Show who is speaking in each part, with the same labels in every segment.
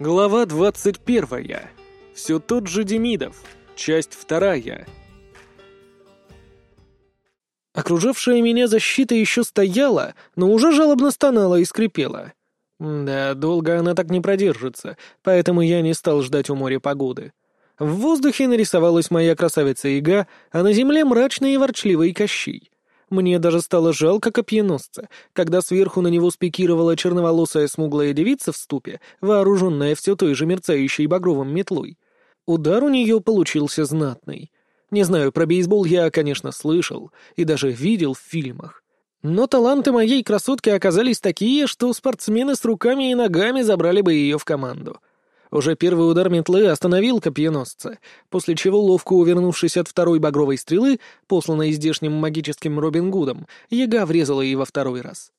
Speaker 1: Глава 21. Все тот же Демидов. Часть вторая. Окружавшая меня защита еще стояла, но уже жалобно стонала и скрипела. Да, долго она так не продержится, поэтому я не стал ждать у моря погоды. В воздухе нарисовалась моя красавица Ига, а на земле мрачный и ворчливый Кощей. Мне даже стало жалко копьеносца, когда сверху на него спикировала черноволосая смуглая девица в ступе, вооруженная все той же мерцающей багровым метлой. Удар у нее получился знатный. Не знаю, про бейсбол я, конечно, слышал и даже видел в фильмах. Но таланты моей красотки оказались такие, что спортсмены с руками и ногами забрали бы ее в команду. Уже первый удар метлы остановил копьеносца, после чего, ловко увернувшись от второй багровой стрелы, посланной здешним магическим Робин Гудом, яга врезала ей во второй раз.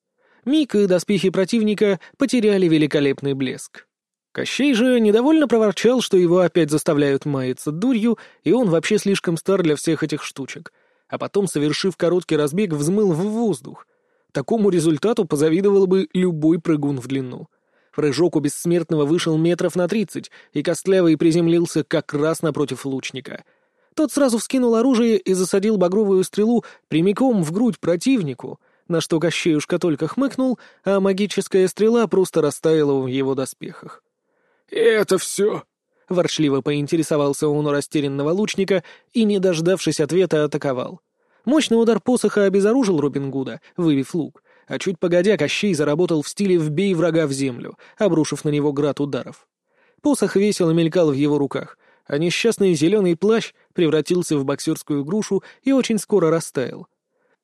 Speaker 1: Миг и доспехи противника потеряли великолепный блеск. Кощей же недовольно проворчал, что его опять заставляют маяться дурью, и он вообще слишком стар для всех этих штучек. А потом, совершив короткий разбег, взмыл в воздух. Такому результату позавидовал бы любой прыгун в длину. Прыжок у бессмертного вышел метров на тридцать, и Костлявый приземлился как раз напротив лучника. Тот сразу вскинул оружие и засадил багровую стрелу прямиком в грудь противнику, на что Кощеюшка только хмыкнул, а магическая стрела просто растаяла в его доспехах.
Speaker 2: «Это все?» — ворчливо поинтересовался он у растерянного лучника и, не дождавшись ответа, атаковал.
Speaker 1: Мощный удар посоха обезоружил Робин Гуда, выбив лук, а чуть погодя Кощей заработал в стиле «вбей врага в землю», обрушив на него град ударов. Посох весело мелькал в его руках, а несчастный зеленый плащ превратился в боксерскую грушу и очень скоро растаял.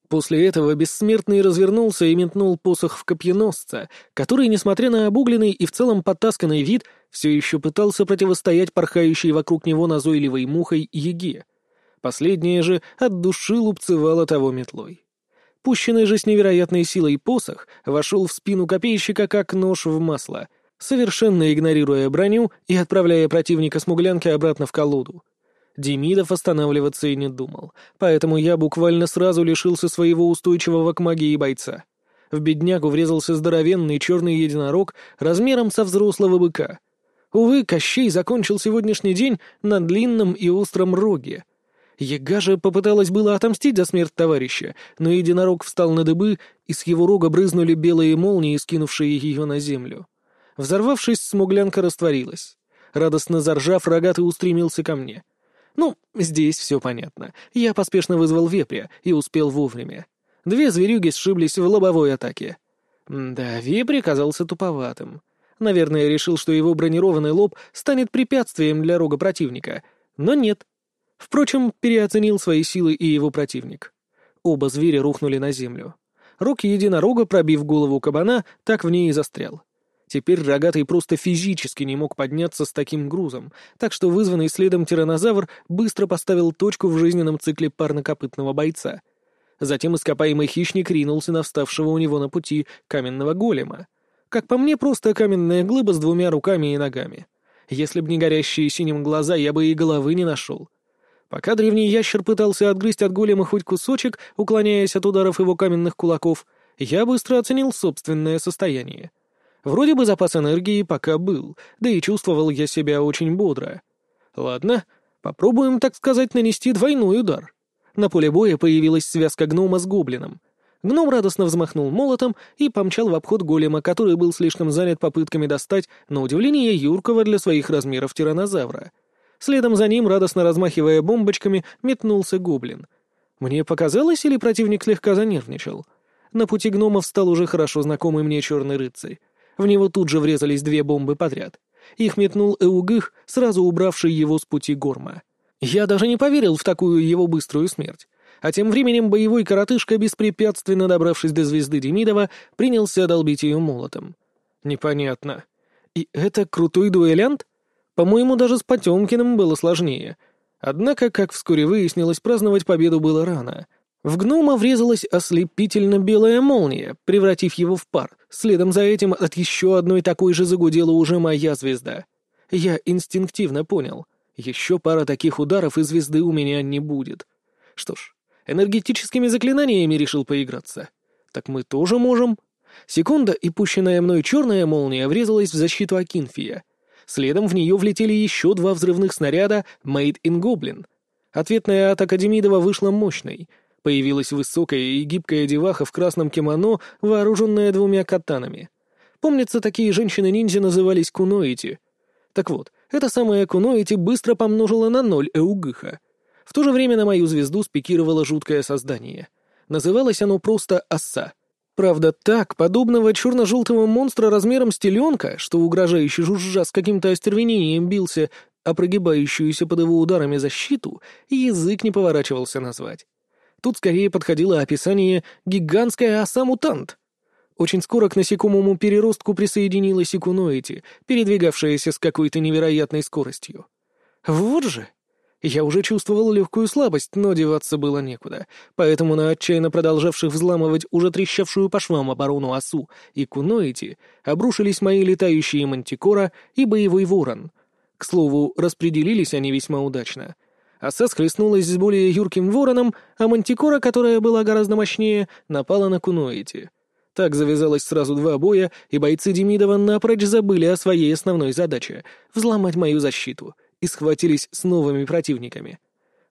Speaker 1: После этого бессмертный развернулся и метнул посох в копьеносца, который, несмотря на обугленный и в целом подтасканный вид, все еще пытался противостоять порхающей вокруг него назойливой мухой еге. Последняя же от души лупцевала того метлой. Пущенный же с невероятной силой посох вошел в спину копейщика как нож в масло, совершенно игнорируя броню и отправляя противника смуглянки обратно в колоду. Демидов останавливаться и не думал, поэтому я буквально сразу лишился своего устойчивого к магии бойца. В беднягу врезался здоровенный черный единорог размером со взрослого быка. Увы, Кощей закончил сегодняшний день на длинном и остром роге — Ега же попыталась было отомстить за смерть товарища, но единорог встал на дыбы, и с его рога брызнули белые молнии, скинувшие ее на землю. Взорвавшись, смуглянка растворилась. Радостно заржав, рогатый устремился ко мне. Ну, здесь все понятно. Я поспешно вызвал вепря и успел вовремя. Две зверюги сшиблись в лобовой атаке. Да, вепрь оказался туповатым. Наверное, решил, что его бронированный лоб станет препятствием для рога противника. Но нет, Впрочем, переоценил свои силы и его противник. Оба зверя рухнули на землю. Рог единорога, пробив голову кабана, так в ней и застрял. Теперь рогатый просто физически не мог подняться с таким грузом, так что вызванный следом тиранозавр быстро поставил точку в жизненном цикле парнокопытного бойца. Затем ископаемый хищник ринулся на вставшего у него на пути каменного голема. Как по мне, просто каменная глыба с двумя руками и ногами. Если б не горящие синим глаза, я бы и головы не нашел. Пока древний ящер пытался отгрызть от голема хоть кусочек, уклоняясь от ударов его каменных кулаков, я быстро оценил собственное состояние. Вроде бы запас энергии пока был, да и чувствовал я себя очень бодро. Ладно, попробуем, так сказать, нанести двойной удар. На поле боя появилась связка гнома с гоблином. Гном радостно взмахнул молотом и помчал в обход голема, который был слишком занят попытками достать, на удивление, юркого для своих размеров тиранозавра — Следом за ним, радостно размахивая бомбочками, метнулся гоблин. Мне показалось, или противник слегка занервничал? На пути гномов стал уже хорошо знакомый мне черный рыцарь. В него тут же врезались две бомбы подряд. Их метнул Эугых, сразу убравший его с пути горма. Я даже не поверил в такую его быструю смерть. А тем временем боевой коротышка, беспрепятственно добравшись до звезды Демидова, принялся долбить ее молотом. Непонятно. И это крутой дуэлянт? По-моему, даже с Потемкиным было сложнее. Однако, как вскоре выяснилось, праздновать победу было рано. В гнома врезалась ослепительно белая молния, превратив его в пар. Следом за этим от еще одной такой же загудела уже моя звезда. Я инстинктивно понял. Еще пара таких ударов, и звезды у меня не будет. Что ж, энергетическими заклинаниями решил поиграться. Так мы тоже можем. Секунда, и пущенная мной черная молния врезалась в защиту Акинфия — Следом в нее влетели еще два взрывных снаряда «Made in Goblin». Ответная атака Демидова вышла мощной. Появилась высокая и гибкая деваха в красном кимоно, вооруженная двумя катанами. Помнится, такие женщины-ниндзя назывались куноити. Так вот, эта самая куноити быстро помножила на ноль эугыха. В то же время на мою звезду спикировало жуткое создание. Называлось оно просто «Оса». Правда, так, подобного черно-желтого монстра размером с теленка, что угрожающе жужжа с каким-то остервенением бился а прогибающуюся под его ударами защиту, язык не поворачивался назвать. Тут скорее подходило описание «гигантская оса-мутант». Очень скоро к насекомому переростку присоединилась и передвигавшаяся с какой-то невероятной скоростью. Вот же! Я уже чувствовал легкую слабость, но деваться было некуда, поэтому на отчаянно продолжавших взламывать уже трещавшую по швам оборону осу и куноити обрушились мои летающие мантикора и боевой ворон. К слову, распределились они весьма удачно. Оса схлестнулась с более юрким вороном, а мантикора, которая была гораздо мощнее, напала на куноити. Так завязалось сразу два боя, и бойцы Демидова напрочь забыли о своей основной задаче — взломать мою защиту — и схватились с новыми противниками.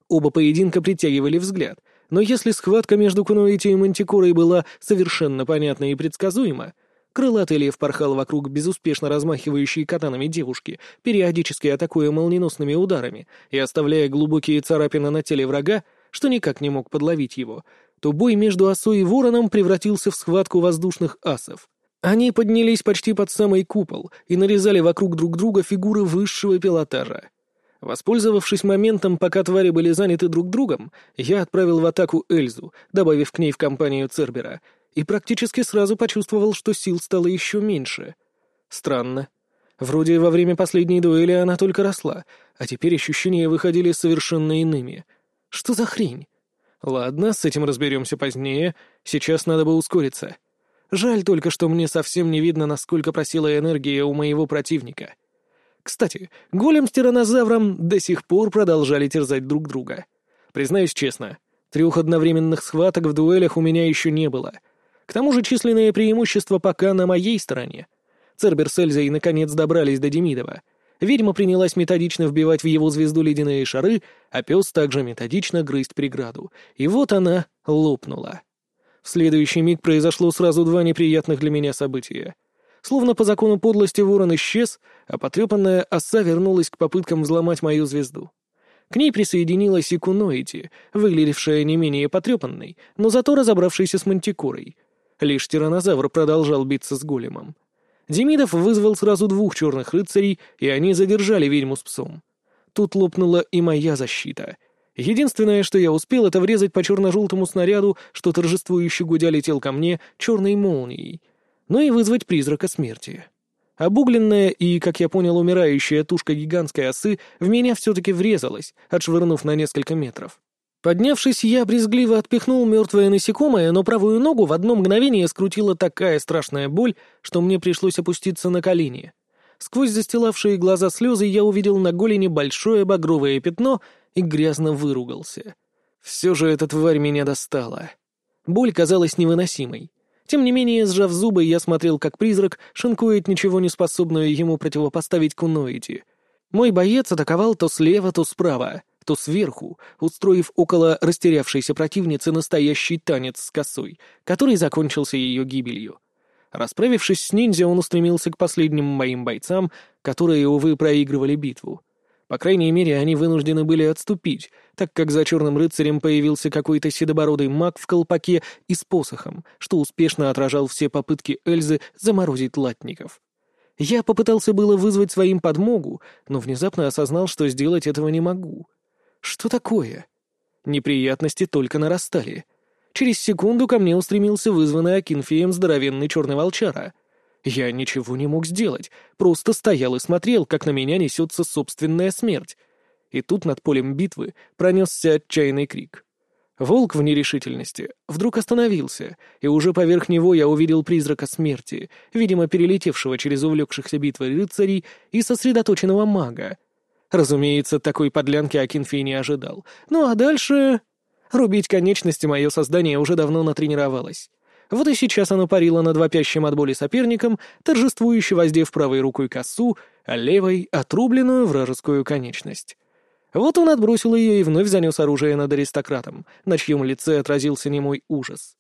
Speaker 1: Оба поединка притягивали взгляд, но если схватка между Куноити и Мантикорой была совершенно понятна и предсказуема, крылатый лев порхал вокруг безуспешно размахивающей катанами девушки, периодически атакуя молниеносными ударами и оставляя глубокие царапины на теле врага, что никак не мог подловить его, то бой между осой и вороном превратился в схватку воздушных асов. Они поднялись почти под самый купол и нарезали вокруг друг друга фигуры высшего пилотажа. Воспользовавшись моментом, пока твари были заняты друг другом, я отправил в атаку Эльзу, добавив к ней в компанию Цербера, и практически сразу почувствовал, что сил стало еще меньше. Странно. Вроде во время последней дуэли она только росла, а теперь ощущения выходили совершенно иными. Что за хрень? Ладно, с этим разберемся позднее, сейчас надо бы ускориться. Жаль только, что мне совсем не видно, насколько просила энергия у моего противника. Кстати, голем с тиранозавром до сих пор продолжали терзать друг друга. Признаюсь честно, трех одновременных схваток в дуэлях у меня еще не было. К тому же численное преимущество пока на моей стороне. Цербер с Эльзой наконец добрались до Демидова. Ведьма принялась методично вбивать в его звезду ледяные шары, а пес также методично грызть преграду. И вот она лопнула. В следующий миг произошло сразу два неприятных для меня события — Словно по закону подлости ворон исчез, а потрепанная оса вернулась к попыткам взломать мою звезду. К ней присоединилась и Куноити, выглядевшая не менее потрепанной, но зато разобравшейся с мантикорой. Лишь тиранозавр продолжал биться с големом. Демидов вызвал сразу двух черных рыцарей, и они задержали ведьму с псом. Тут лопнула и моя защита. Единственное, что я успел, это врезать по черно-желтому снаряду, что торжествующе гудя летел ко мне черной молнией — но и вызвать призрака смерти. Обугленная и, как я понял, умирающая тушка гигантской осы в меня все-таки врезалась, отшвырнув на несколько метров. Поднявшись, я брезгливо отпихнул мертвое насекомое, но правую ногу в одно мгновение скрутила такая страшная боль, что мне пришлось опуститься на колени. Сквозь застилавшие глаза слезы я увидел на голени большое багровое пятно и грязно выругался. Все же эта тварь меня достала. Боль казалась невыносимой. Тем не менее, сжав зубы, я смотрел, как призрак шинкует ничего не способную ему противопоставить куноиди. Мой боец атаковал то слева, то справа, то сверху, устроив около растерявшейся противницы настоящий танец с косой, который закончился ее гибелью. Расправившись с ниндзя, он устремился к последним моим бойцам, которые, увы, проигрывали битву. По крайней мере, они вынуждены были отступить, так как за черным рыцарем появился какой-то седобородый маг в колпаке и с посохом, что успешно отражал все попытки Эльзы заморозить латников. Я попытался было вызвать своим подмогу, но внезапно осознал, что сделать этого не могу. Что такое? Неприятности только нарастали. Через секунду ко мне устремился вызванный Акинфеем здоровенный черный волчара — я ничего не мог сделать, просто стоял и смотрел, как на меня несется собственная смерть. И тут над полем битвы пронесся отчаянный крик. Волк в нерешительности вдруг остановился, и уже поверх него я увидел призрака смерти, видимо, перелетевшего через увлекшихся битвой рыцарей и сосредоточенного мага. Разумеется, такой подлянки Акинфей не ожидал. Ну а дальше... Рубить конечности мое создание уже давно натренировалось. Вот и сейчас оно парило над вопящим от боли соперником, торжествующе воздев правой рукой косу, а левой — отрубленную вражескую конечность. Вот он отбросил ее и вновь занес оружие над аристократом, на чьем лице отразился немой ужас.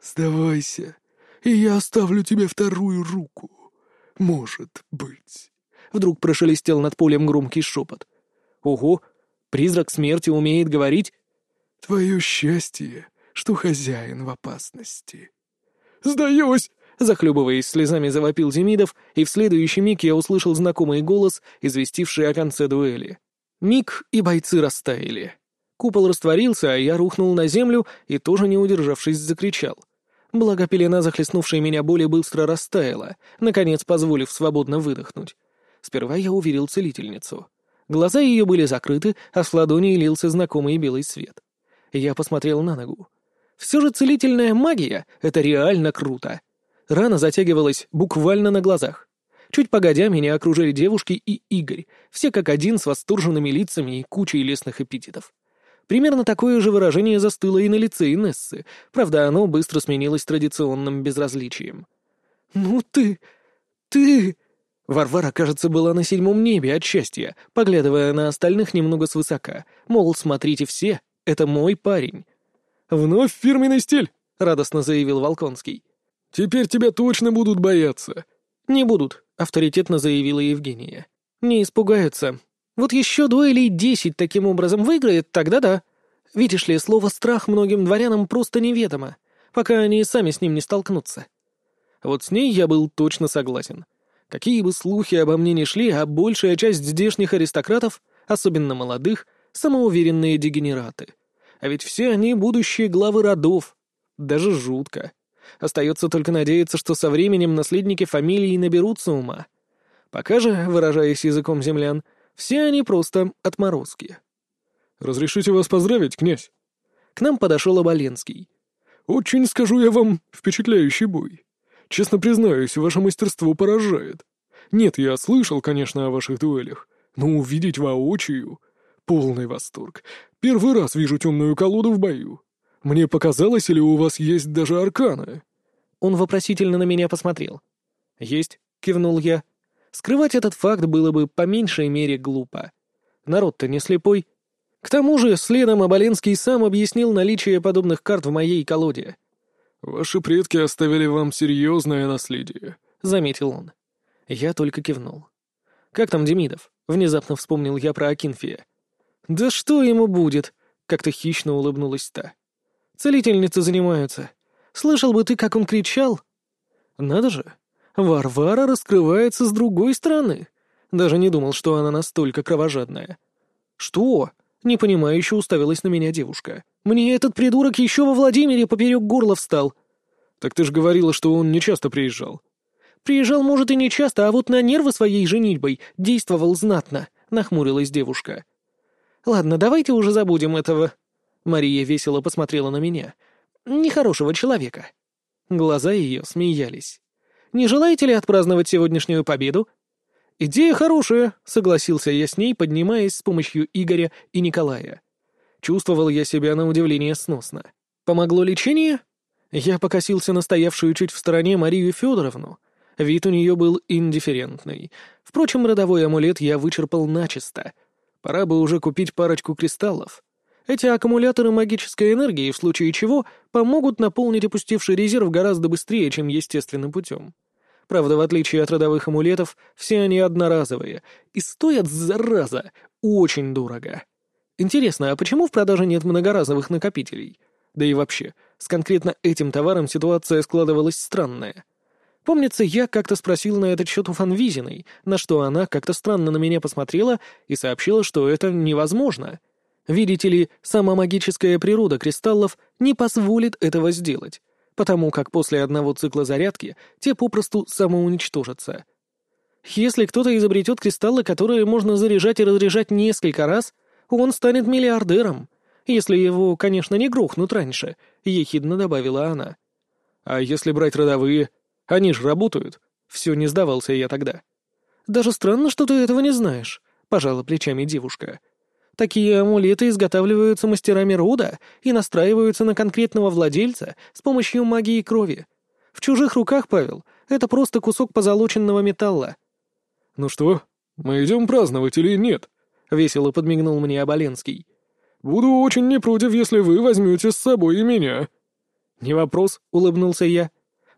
Speaker 2: «Сдавайся, и я оставлю тебе вторую руку. Может быть».
Speaker 1: Вдруг прошелестел над полем громкий шепот. «Ого, призрак смерти умеет говорить?»
Speaker 2: «Твое счастье, что хозяин в опасности». «Сдаюсь!» — захлебываясь слезами, завопил Демидов, и в следующий миг я услышал знакомый голос, известивший о конце дуэли. Миг, и бойцы растаяли. Купол растворился, а я рухнул на землю и, тоже не удержавшись, закричал. Благо пелена, захлестнувшая меня боли, быстро растаяла, наконец позволив свободно выдохнуть. Сперва я увидел целительницу. Глаза ее были закрыты, а с ладони лился знакомый белый свет. Я посмотрел на ногу. Все же целительная магия — это реально круто. Рана затягивалась буквально на глазах. Чуть погодя, меня окружили девушки и Игорь, все как один с восторженными лицами и кучей лесных эпитетов. Примерно такое же выражение застыло и на лице Инессы, правда, оно быстро сменилось традиционным безразличием. «Ну ты... ты...» Варвара, кажется, была на седьмом небе от счастья, поглядывая на остальных немного свысока, мол, смотрите все, это мой парень. «Вновь фирменный стиль», — радостно заявил Волконский. «Теперь тебя точно будут бояться».
Speaker 1: «Не будут», — авторитетно заявила Евгения. «Не испугаются. Вот еще дуэлей десять таким образом выиграет, тогда да. Видишь ли, слово «страх» многим дворянам просто неведомо, пока они сами с ним не столкнутся». Вот с ней я был точно согласен. Какие бы слухи обо мне ни шли, а большая часть здешних аристократов, особенно молодых, самоуверенные дегенераты. А ведь все они будущие главы родов. Даже жутко. Остается только надеяться, что со временем наследники фамилии наберутся ума. Пока же, выражаясь языком землян, все они просто отморозки.
Speaker 2: «Разрешите вас поздравить, князь?»
Speaker 1: К нам подошел Оболенский.
Speaker 2: «Очень, скажу я вам, впечатляющий бой. Честно признаюсь, ваше мастерство поражает. Нет, я слышал, конечно, о ваших дуэлях, но увидеть воочию — полный восторг. Первый раз вижу темную колоду в бою. Мне показалось, или у вас есть даже арканы?»
Speaker 1: Он вопросительно на меня посмотрел. «Есть», — кивнул я. Скрывать этот факт было бы по меньшей мере глупо. Народ-то не слепой. К тому же, следом Оболенский сам объяснил наличие подобных карт в моей колоде.
Speaker 2: «Ваши предки оставили вам серьезное наследие», — заметил он.
Speaker 1: Я только кивнул. «Как там Демидов?» — внезапно вспомнил я про Акинфия. «Да что ему будет?» — как-то хищно улыбнулась та. «Целительницы занимаются. Слышал бы ты, как он кричал?» «Надо же! Варвара раскрывается с другой стороны. Даже не думал, что она настолько кровожадная». «Что?» — непонимающе уставилась на меня девушка. «Мне этот придурок еще во Владимире поперек горла встал».
Speaker 2: «Так ты ж говорила, что он не часто приезжал».
Speaker 1: «Приезжал, может, и не часто, а вот на нервы своей женитьбой действовал знатно», — нахмурилась девушка. «Ладно, давайте уже забудем этого». Мария весело посмотрела на меня. «Нехорошего человека». Глаза ее смеялись. «Не желаете ли отпраздновать сегодняшнюю победу?» «Идея хорошая», — согласился я с ней, поднимаясь с помощью Игоря и Николая. Чувствовал я себя на удивление сносно. Помогло лечение? Я покосился на стоявшую чуть в стороне Марию Федоровну. Вид у нее был индифферентный. Впрочем, родовой амулет я вычерпал начисто — Пора бы уже купить парочку кристаллов. Эти аккумуляторы магической энергии, в случае чего, помогут наполнить опустевший резерв гораздо быстрее, чем естественным путем. Правда, в отличие от родовых амулетов, все они одноразовые и стоят, зараза, очень дорого. Интересно, а почему в продаже нет многоразовых накопителей? Да и вообще, с конкретно этим товаром ситуация складывалась странная. Помнится, я как-то спросил на этот счет у Фанвизиной, на что она как-то странно на меня посмотрела и сообщила, что это невозможно. Видите ли, сама магическая природа кристаллов не позволит этого сделать, потому как после одного цикла зарядки те попросту самоуничтожатся. Если кто-то изобретет кристаллы, которые можно заряжать и разряжать несколько раз, он станет миллиардером, если его, конечно, не грохнут раньше, — ехидно добавила она.
Speaker 2: А если брать родовые, они же работают. Все не сдавался я тогда.
Speaker 1: Даже странно, что ты этого не знаешь, пожала плечами девушка. Такие амулеты изготавливаются мастерами рода и настраиваются на конкретного владельца с помощью магии крови. В чужих руках, Павел, это просто кусок позолоченного металла.
Speaker 2: «Ну что, мы идем праздновать или нет?»
Speaker 1: — весело подмигнул мне Оболенский.
Speaker 2: «Буду очень не против, если вы возьмете с собой и меня».
Speaker 1: «Не вопрос», — улыбнулся я.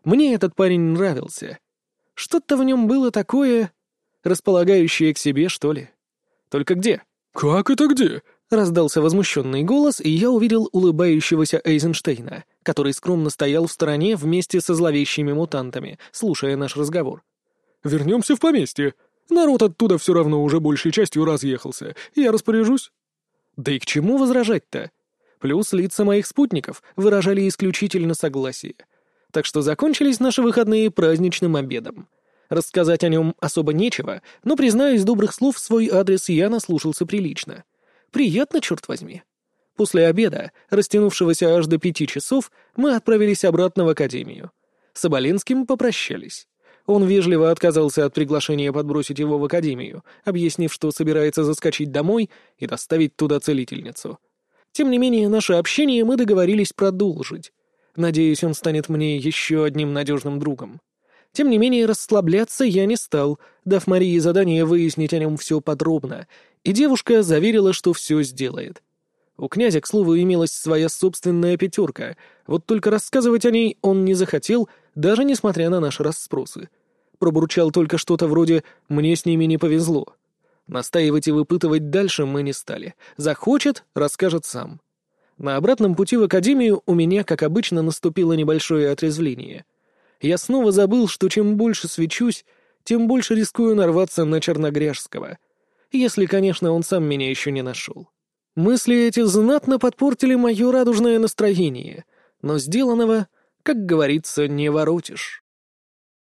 Speaker 1: «Мне этот парень нравился. Что-то в нем было такое, располагающее к себе, что ли. Только где?»
Speaker 2: «Как это где?»
Speaker 1: — раздался возмущенный голос, и я увидел улыбающегося Эйзенштейна, который скромно стоял в стороне вместе со зловещими мутантами, слушая наш разговор.
Speaker 2: «Вернемся в поместье. Народ оттуда все равно уже большей частью разъехался. Я распоряжусь».
Speaker 1: Да и к чему возражать-то? Плюс лица моих спутников выражали исключительно согласие. Так что закончились наши выходные праздничным обедом. Рассказать о нем особо нечего, но, признаюсь, добрых слов в свой адрес я наслушался прилично. Приятно, черт возьми. После обеда, растянувшегося аж до пяти часов, мы отправились обратно в академию. С Оболенским попрощались. Он вежливо отказался от приглашения подбросить его в академию, объяснив, что собирается заскочить домой и доставить туда целительницу. Тем не менее, наше общение мы договорились продолжить. Надеюсь, он станет мне еще одним надежным другом. Тем не менее, расслабляться я не стал, дав Марии задание выяснить о нем все подробно, и девушка заверила, что все сделает. У князя, к слову, имелась своя собственная пятерка, вот только рассказывать о ней он не захотел, даже несмотря на наши расспросы пробурчал только что-то вроде «мне с ними не повезло». Настаивать и выпытывать дальше мы не стали. Захочет — расскажет сам. На обратном пути в академию у меня, как обычно, наступило небольшое отрезвление. Я снова забыл, что чем больше свечусь, тем больше рискую нарваться на Черногряжского. Если, конечно, он сам меня еще не нашел. Мысли эти знатно подпортили мое радужное настроение, но сделанного, как говорится, не воротишь.